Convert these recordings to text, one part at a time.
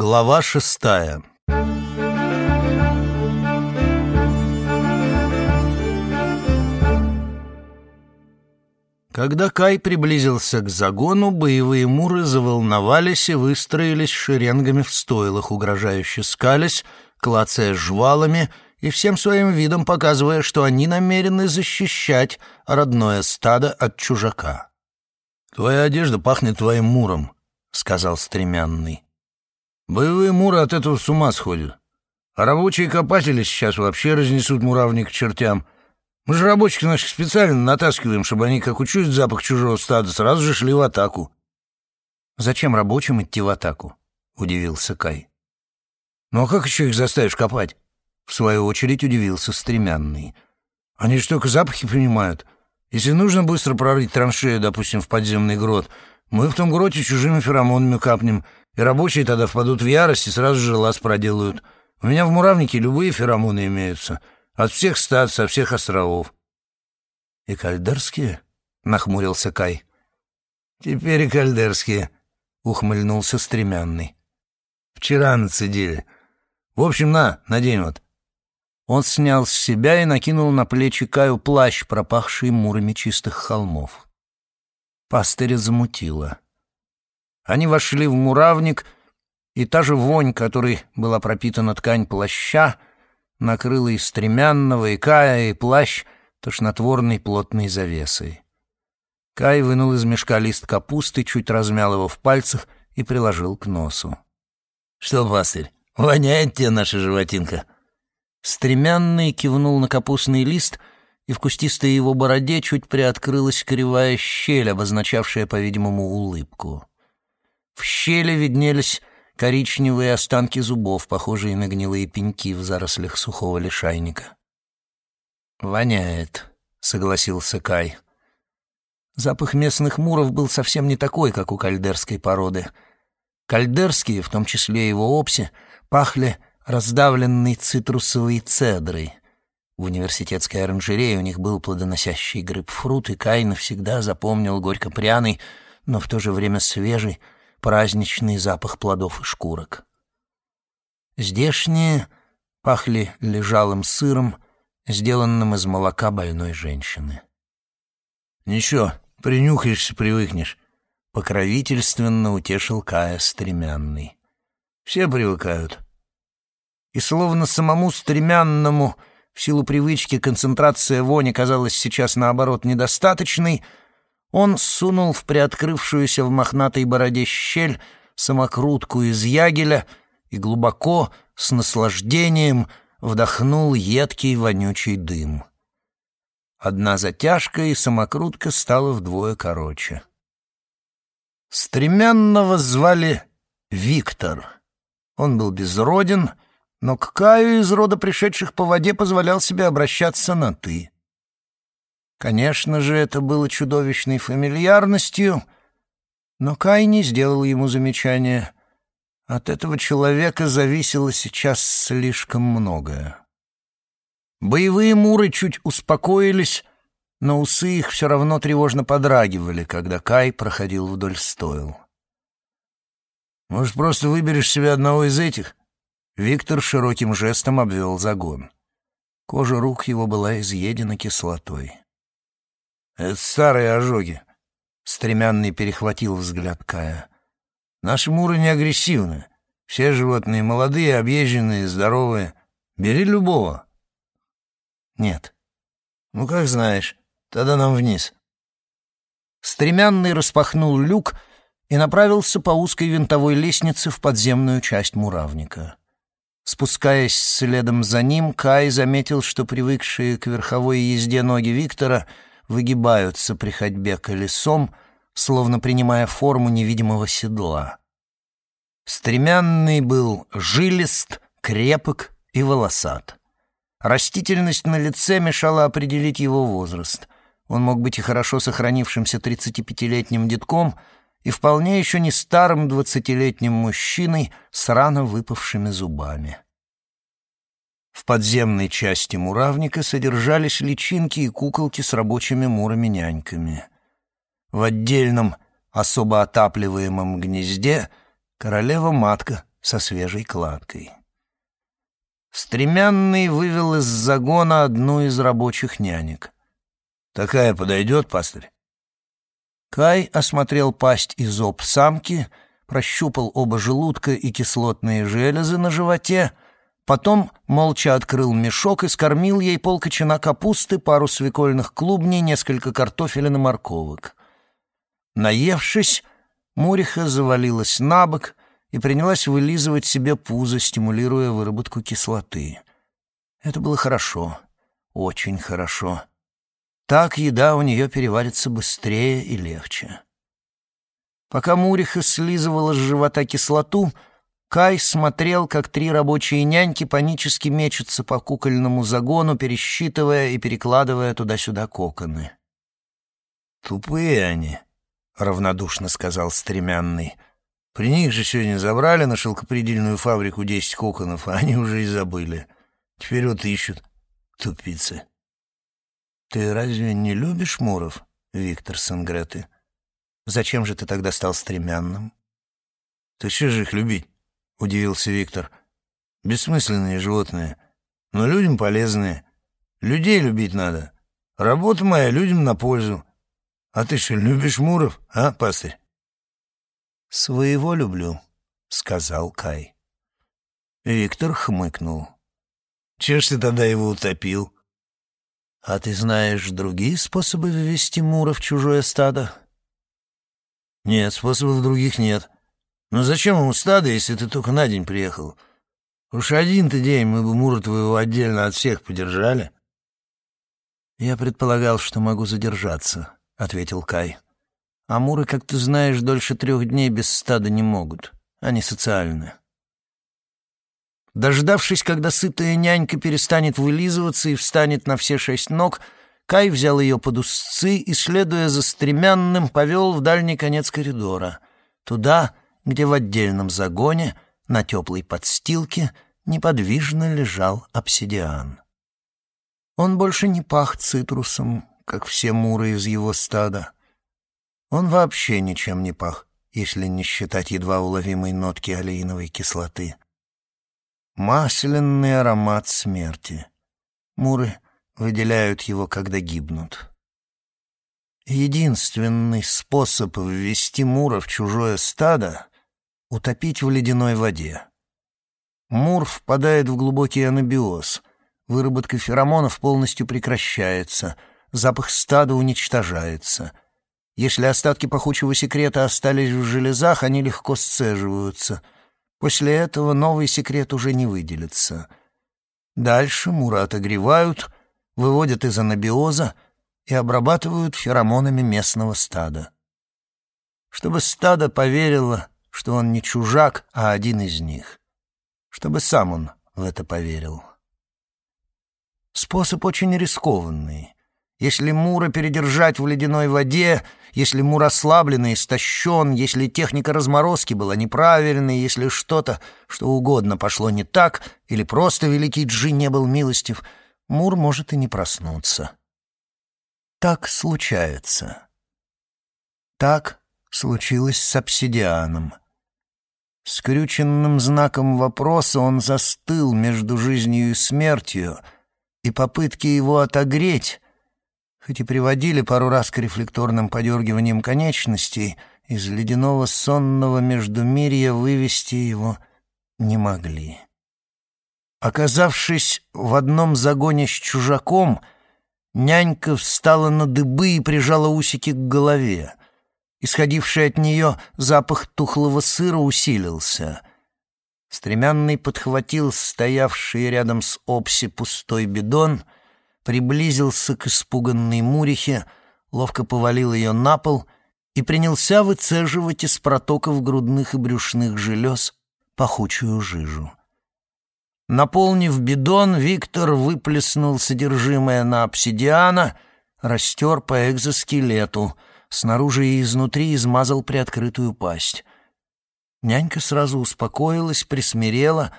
Глава шестая Когда Кай приблизился к загону, боевые муры заволновались и выстроились шеренгами в стойлах, угрожающе скались, клацая жвалами и всем своим видом показывая, что они намерены защищать родное стадо от чужака. «Твоя одежда пахнет твоим муром», — сказал стремянный. «Боевые муры от этого с ума сходят. А рабочие копатели сейчас вообще разнесут муравник к чертям». Мы же рабочих наших специально натаскиваем, чтобы они, как учуют запах чужого стада, сразу же шли в атаку. «Зачем рабочим идти в атаку?» — удивился Кай. «Ну а как еще их заставишь копать?» В свою очередь удивился стремянный. «Они же только запахи понимают. Если нужно быстро прорыть траншею, допустим, в подземный грот, мы в том гроте чужими феромонами капнем, и рабочие тогда впадут в ярость и сразу же лаз проделают. У меня в муравнике любые феромоны имеются». От всех стад, со всех островов. — И кальдерские? — нахмурился Кай. — Теперь и кальдерские, — ухмыльнулся стремянный. — Вчера нацедили. В общем, на, надень вот. Он снял с себя и накинул на плечи Каю плащ, пропахший мурами чистых холмов. Пастыря замутило. Они вошли в муравник, и та же вонь, которой была пропитана ткань плаща, — накрыла и стремянного, и Кая, и плащ тошнотворной плотной завесой. Кай вынул из мешка лист капусты, чуть размял его в пальцах и приложил к носу. «Что, пастырь, воняет тебе наша животинка?» Стремянный кивнул на капустный лист, и в кустистой его бороде чуть приоткрылась кривая щель, обозначавшая, по-видимому, улыбку. В щели виднелись коричневые останки зубов, похожие на гнилые пеньки в зарослях сухого лишайника. «Воняет», — согласился Кай. Запах местных муров был совсем не такой, как у кальдерской породы. Кальдерские, в том числе его опси, пахли раздавленной цитрусовой цедрой. В университетской оранжерее у них был плодоносящий грейпфрут, и Кай навсегда запомнил горько-пряный, но в то же время свежий, праздничный запах плодов и шкурок. Здешние пахли лежалым сыром, сделанным из молока больной женщины. «Ничего, принюхаешься, привыкнешь», — покровительственно утешил Кая стремянный. «Все привыкают». И словно самому стремянному, в силу привычки, концентрация вони казалась сейчас, наоборот, недостаточной — он сунул в приоткрывшуюся в мохнатой бороде щель самокрутку из ягеля и глубоко, с наслаждением, вдохнул едкий вонючий дым. Одна затяжка, и самокрутка стала вдвое короче. Стремянного звали Виктор. Он был безроден, но к Каю из рода пришедших по воде позволял себе обращаться на «ты». Конечно же, это было чудовищной фамильярностью, но Кай не сделал ему замечания. От этого человека зависело сейчас слишком многое. Боевые муры чуть успокоились, но усы их все равно тревожно подрагивали, когда Кай проходил вдоль стойл. «Может, просто выберешь себе одного из этих?» Виктор широким жестом обвел загон. Кожа рук его была изъедена кислотой. Это старые ожоги. Стремянный перехватил взгляд Кая. Наши муры не агрессивны. Все животные молодые, объезженные, здоровые. Бери любого. Нет. Ну, как знаешь. Тогда нам вниз. Стремянный распахнул люк и направился по узкой винтовой лестнице в подземную часть муравника. Спускаясь следом за ним, Кай заметил, что привыкшие к верховой езде ноги Виктора — выгибаются при ходьбе колесом, словно принимая форму невидимого седла. Стремянный был жилист, крепок и волосат. Растительность на лице мешала определить его возраст. Он мог быть и хорошо сохранившимся 35-летним детком, и вполне еще не старым двадцатилетним мужчиной с рано выпавшими зубами. В подземной части муравника содержались личинки и куколки с рабочими мурами-няньками. В отдельном, особо отапливаемом гнезде королева-матка со свежей кладкой. Стремянный вывел из загона одну из рабочих нянек. «Такая подойдет, пастырь?» Кай осмотрел пасть и зоб самки, прощупал оба желудка и кислотные железы на животе, потом молча открыл мешок и скормил ей полкочана капусты, пару свекольных клубней, несколько картофеля и морковок. Наевшись, Муриха завалилась на бок и принялась вылизывать себе пузо, стимулируя выработку кислоты. Это было хорошо, очень хорошо. Так еда у нее переварится быстрее и легче. Пока Муриха слизывала с живота кислоту, Кай смотрел, как три рабочие няньки панически мечутся по кукольному загону, пересчитывая и перекладывая туда-сюда коконы. «Тупые они», — равнодушно сказал стремянный. «При них же сегодня забрали на шелкопредельную фабрику десять коконов, а они уже и забыли. Теперь вот ищут. Тупицы». «Ты разве не любишь Муров, Виктор Сангреты? Зачем же ты тогда стал стремянным?» «Ты что же их любить?» — удивился Виктор. «Бессмысленные животные, но людям полезные. Людей любить надо. Работа моя людям на пользу. А ты что, любишь Муров, а, пастырь?» «Своего люблю», — сказал Кай. Виктор хмыкнул. «Чего ж ты тогда его утопил?» «А ты знаешь другие способы вывести Мура в чужое стадо?» «Нет, способов других нет. Но зачем ему стадо, если ты только на день приехал? Уж один-то день мы бы Мура твоего отдельно от всех подержали». «Я предполагал, что могу задержаться», — ответил Кай. «А Муры, как ты знаешь, дольше трех дней без стада не могут. Они социальны». Дождавшись, когда сытая нянька перестанет вылизываться и встанет на все шесть ног, Кай взял ее под узцы и, следуя за стремянным, повел в дальний конец коридора, туда, где в отдельном загоне, на теплой подстилке, неподвижно лежал обсидиан. Он больше не пах цитрусом, как все муры из его стада. Он вообще ничем не пах, если не считать едва уловимой нотки олеиновой кислоты — Масляный аромат смерти. Муры выделяют его, когда гибнут. Единственный способ ввести мура в чужое стадо — утопить в ледяной воде. Мур впадает в глубокий анабиоз, выработка феромонов полностью прекращается, запах стада уничтожается. Если остатки пахучего секрета остались в железах, они легко сцеживаются — После этого новый секрет уже не выделится. Дальше мура отогревают, выводят из анабиоза и обрабатывают феромонами местного стада. Чтобы стадо поверило, что он не чужак, а один из них. Чтобы сам он в это поверил. Способ очень рискованный. Если Мура передержать в ледяной воде, если Мур ослаблен и истощен, если техника разморозки была неправильной, если что-то, что угодно пошло не так, или просто великий Джи не был милостив, Мур может и не проснуться. Так случается. Так случилось с обсидианом. Скрюченным знаком вопроса он застыл между жизнью и смертью, и попытки его отогреть хоть и приводили пару раз к рефлекторным подергиваниям конечностей, из ледяного сонного междумирья вывести его не могли. Оказавшись в одном загоне с чужаком, нянька встала на дыбы и прижала усики к голове. Исходивший от нее запах тухлого сыра усилился. Стремянный подхватил стоявший рядом с Опси пустой бидон — приблизился к испуганной Мурихе, ловко повалил ее на пол и принялся выцеживать из протоков грудных и брюшных желез пахучую жижу. Наполнив бидон, Виктор выплеснул содержимое на обсидиана, растер по экзоскелету, снаружи и изнутри измазал приоткрытую пасть. Нянька сразу успокоилась, присмирела,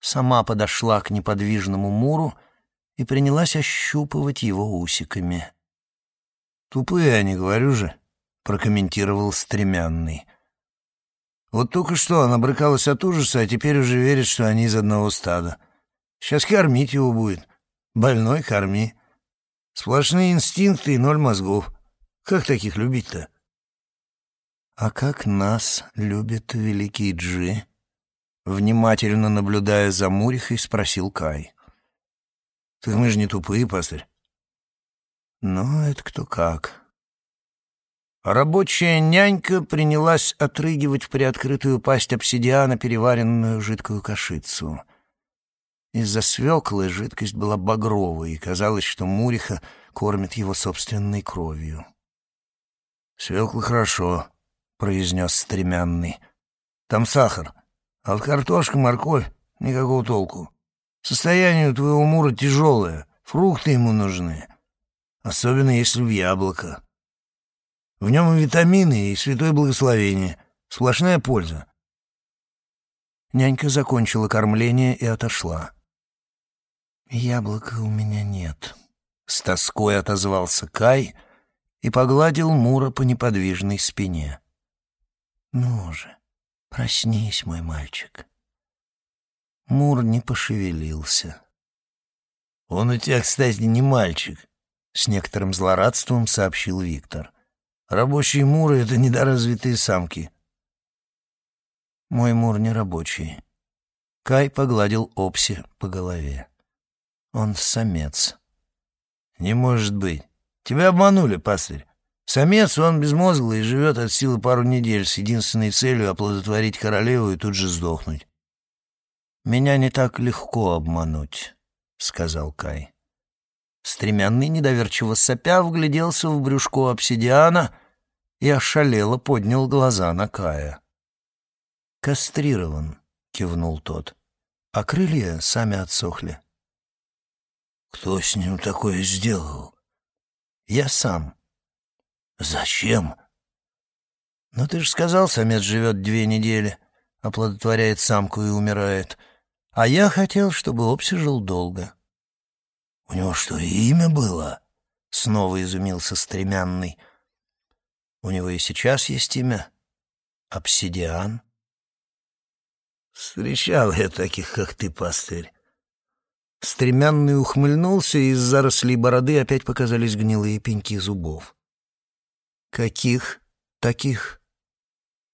сама подошла к неподвижному муру — и принялась ощупывать его усиками. «Тупые они, говорю же», — прокомментировал стремянный. Вот только что она брыкалась от ужаса, а теперь уже верит, что они из одного стада. Сейчас кормить его будет. Больной корми. Сплошные инстинкты и ноль мозгов. Как таких любить-то? А как нас любит великий Джи? Внимательно наблюдая за Мурихой, спросил Кай. Так мы же не тупые, пастырь. Ну, это кто как. Рабочая нянька принялась отрыгивать в приоткрытую пасть обсидиана переваренную жидкую кашицу. Из-за свеклы жидкость была багровой, и казалось, что Муриха кормит его собственной кровью. «Свекла хорошо», — произнес стремянный. «Там сахар, а вот картошка, морковь — никакого толку. Состояние у твоего Мура тяжелое, фрукты ему нужны, особенно если в яблоко». В нем и витамины, и святое благословение. Сплошная польза. Нянька закончила кормление и отошла. «Яблока у меня нет», — с тоской отозвался Кай и погладил Мура по неподвижной спине. «Ну же, проснись, мой мальчик». Мур не пошевелился. «Он у тебя, кстати, не мальчик», — с некоторым злорадством сообщил Виктор. Рабочие муры — это недоразвитые самки. Мой мур не рабочий. Кай погладил Опси по голове. Он самец. Не может быть. Тебя обманули, пастырь. Самец, он безмозглый и живет от силы пару недель с единственной целью оплодотворить королеву и тут же сдохнуть. «Меня не так легко обмануть», — сказал Кай. Стремянный, недоверчиво сопя, вгляделся в брюшко обсидиана и ошалело поднял глаза на Кая. «Кастрирован», — кивнул тот, — «а крылья сами отсохли». «Кто с ним такое сделал?» «Я сам». «Зачем?» «Ну ты же сказал, самец живет две недели, оплодотворяет самку и умирает. А я хотел, чтобы Опси жил долго». «У него что, имя было?» — снова изумился стремянный. «У него и сейчас есть имя. Обсидиан». «Встречал я таких, как ты, пастырь». Стремянный ухмыльнулся, и из зарослей бороды опять показались гнилые пеньки зубов. «Каких таких?»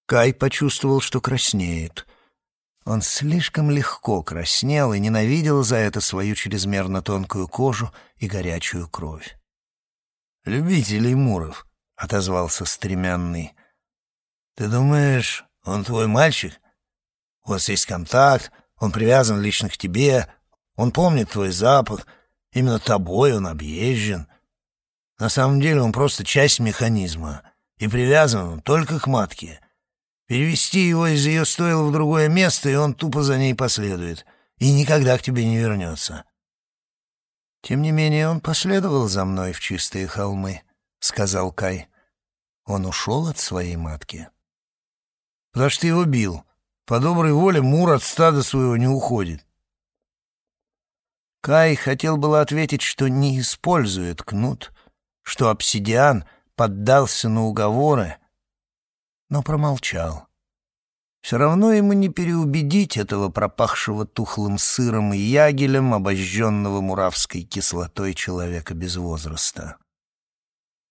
Кай почувствовал, что краснеет. Он слишком легко краснел и ненавидел за это свою чрезмерно тонкую кожу и горячую кровь. «Любителей муров», — отозвался стремянный. «Ты думаешь, он твой мальчик? У вас есть контакт, он привязан лично к тебе, он помнит твой запах, именно тобой он объезжен. На самом деле он просто часть механизма, и привязан только к матке. Перевести его из ее стойла в другое место, и он тупо за ней последует. И никогда к тебе не вернется. «Тем не менее он последовал за мной в чистые холмы», — сказал Кай. «Он ушел от своей матки». «Потому что его бил. По доброй воле Мур от стада своего не уходит». Кай хотел было ответить, что не использует кнут, что обсидиан поддался на уговоры, но промолчал. Все равно ему не переубедить этого пропахшего тухлым сыром и ягелем, обожженного муравской кислотой человека без возраста.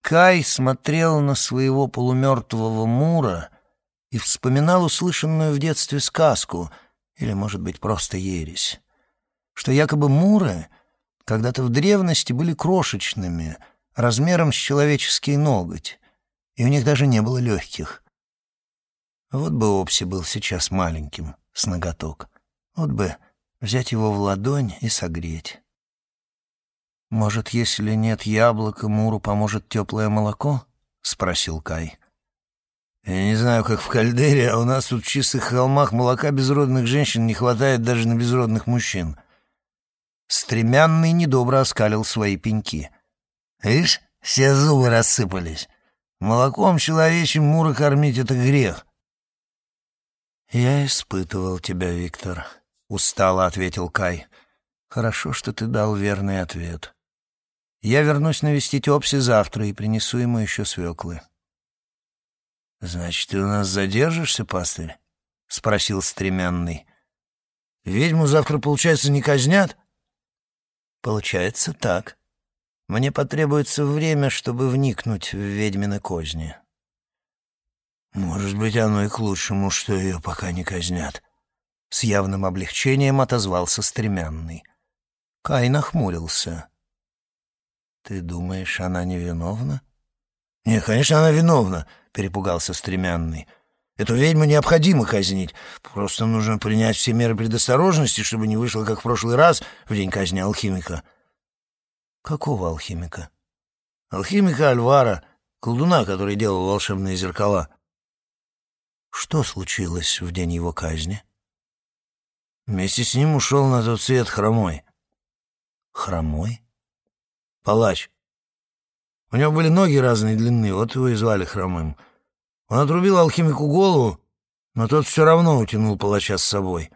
Кай смотрел на своего полумертвого Мура и вспоминал услышанную в детстве сказку, или, может быть, просто ересь, что якобы Муры когда-то в древности были крошечными, размером с человеческий ноготь, и у них даже не было легких. Вот бы Опси был сейчас маленьким, с ноготок. Вот бы взять его в ладонь и согреть. «Может, если нет яблока, Муру поможет теплое молоко?» — спросил Кай. «Я не знаю, как в Кальдере, а у нас тут в чистых холмах молока безродных женщин не хватает даже на безродных мужчин». Стремянный недобро оскалил свои пеньки. «Видишь, все зубы рассыпались. Молоком человечьим Мура кормить — это грех. «Я испытывал тебя, Виктор», — устало ответил Кай. «Хорошо, что ты дал верный ответ. Я вернусь навестить Опси завтра и принесу ему еще свеклы». «Значит, ты у нас задержишься, пастырь?» спросил Стремянный. «Ведьму завтра, получается, не казнят?» «Получается так. Мне потребуется время, чтобы вникнуть в ведьмины козни». «Может быть, оно и к лучшему, что ее пока не казнят», — с явным облегчением отозвался Стремянный. Кай нахмурился. «Ты думаешь, она невиновна?» «Нет, конечно, она виновна», — перепугался Стремянный. «Эту ведьму необходимо казнить. Просто нужно принять все меры предосторожности, чтобы не вышло, как в прошлый раз, в день казни алхимика». «Какого алхимика?» «Алхимика Альвара, колдуна, который делал волшебные зеркала». «Что случилось в день его казни?» Вместе с ним ушел на тот свет хромой. «Хромой?» «Палач. У него были ноги разной длины, вот его и звали хромым. Он отрубил алхимику голову, но тот все равно утянул палача с собой.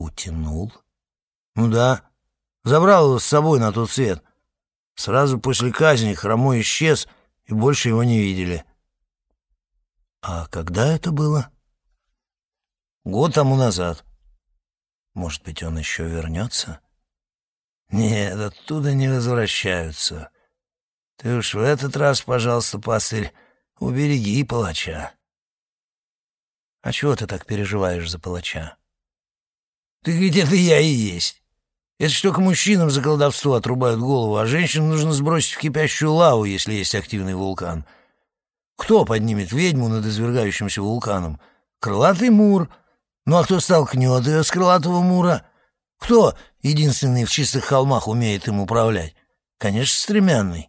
Утянул? Ну да. Забрал его с собой на тот свет. Сразу после казни хромой исчез, и больше его не видели. А когда это было? Год тому назад. Может быть, он еще вернется? Нет, оттуда не возвращаются. Ты уж в этот раз, пожалуйста, пастырь, убереги палача. А чего ты так переживаешь за палача? Ты ведь это я и есть. Это ж только мужчинам за колдовство отрубают голову, а женщин нужно сбросить в кипящую лаву, если есть активный вулкан. Кто поднимет ведьму над извергающимся вулканом? Крылатый мур. Ну а кто столкнет ее с крылатого мура? Кто единственный в чистых холмах умеет им управлять? Конечно, стремянный.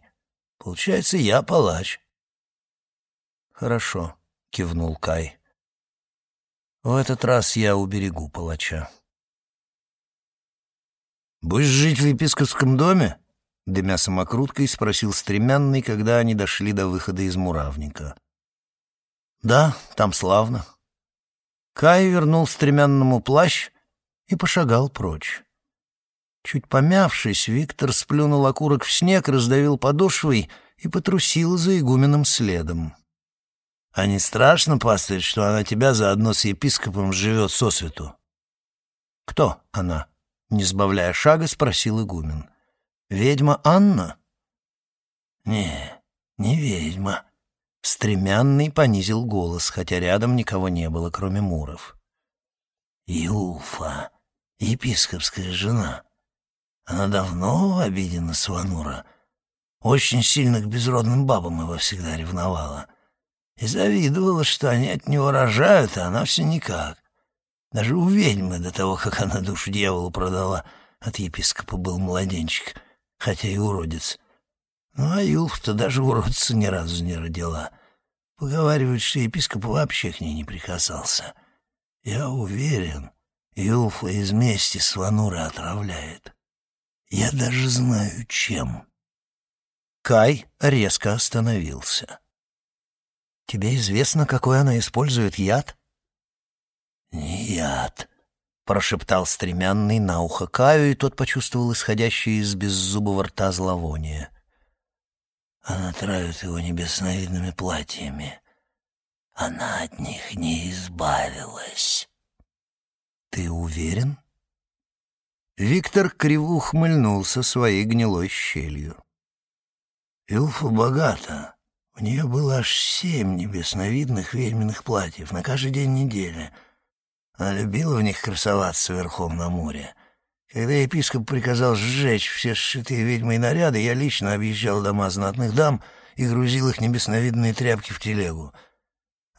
Получается, я палач. Хорошо, кивнул Кай. В этот раз я уберегу палача. Будешь жить в епископском доме? Дымя самокруткой спросил стремянный, когда они дошли до выхода из муравника. Да, там славно. Кай вернул стремянному плащ и пошагал прочь. Чуть помявшись, Виктор сплюнул окурок в снег, раздавил подошвой и потрусил за игуменом следом. «А не страшно, пастырь, что она тебя заодно с епископом живет сосвету?» «Кто она?» — не сбавляя шага, спросил игумен. «Ведьма Анна?» «Не, не ведьма». Стремянный понизил голос, хотя рядом никого не было, кроме муров. «Юлфа, епископская жена. Она давно в обиде на Сванура. Очень сильно к безродным бабам его всегда ревновала. И завидовала, что они от него рожают, а она все никак. Даже у ведьмы до того, как она душу дьяволу продала, от епископа был младенчик, хотя и уродец. Ну, а Юлф-то даже уродца ни разу не родила. Поговаривают, что епископ вообще к ней не прикасался. Я уверен, Юлфа из мести Сванура отравляет. Я даже знаю, чем. Кай резко остановился. Тебе известно, какой она использует яд? Не яд, прошептал стремянный на ухо Каю, и тот почувствовал исходящее из беззубого рта зловоние. Она травит его небесновидными платьями. Она от них не избавилась. Ты уверен? Виктор криво ухмыльнулся своей гнилой щелью. Илфа богата. У нее было аж семь небесновидных ведьминых платьев на каждый день недели. Она любила в них красоваться верхом на море. Когда епископ приказал сжечь все сшитые ведьмой наряды, я лично объезжал дома знатных дам и грузил их небесновидные тряпки в телегу.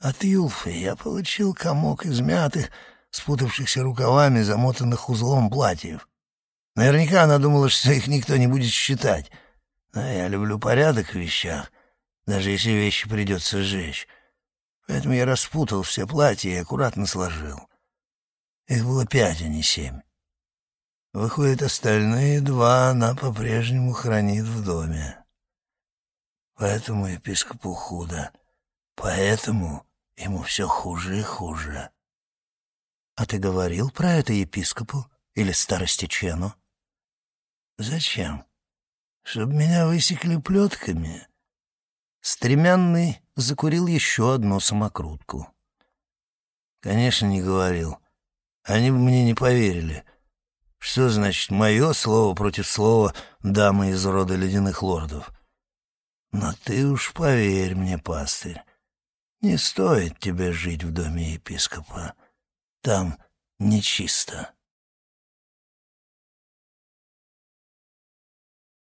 От Юлфы я получил комок измятых, спутавшихся рукавами, замотанных узлом платьев. Наверняка она думала, что их никто не будет считать. Но я люблю порядок в вещах, даже если вещи придется сжечь. Поэтому я распутал все платья и аккуратно сложил. Их было пять, а не семь. Выходит, остальные два она по-прежнему хранит в доме. Поэтому епископу худо. Поэтому ему все хуже и хуже. А ты говорил про это епископу или старости Чену? Зачем? Чтобы меня высекли плетками? Стремянный закурил еще одну самокрутку. Конечно, не говорил. Они бы мне не поверили. Что значит мое слово против слова дамы из рода ледяных лордов? Но ты уж поверь мне, пастырь, не стоит тебе жить в доме епископа. Там нечисто.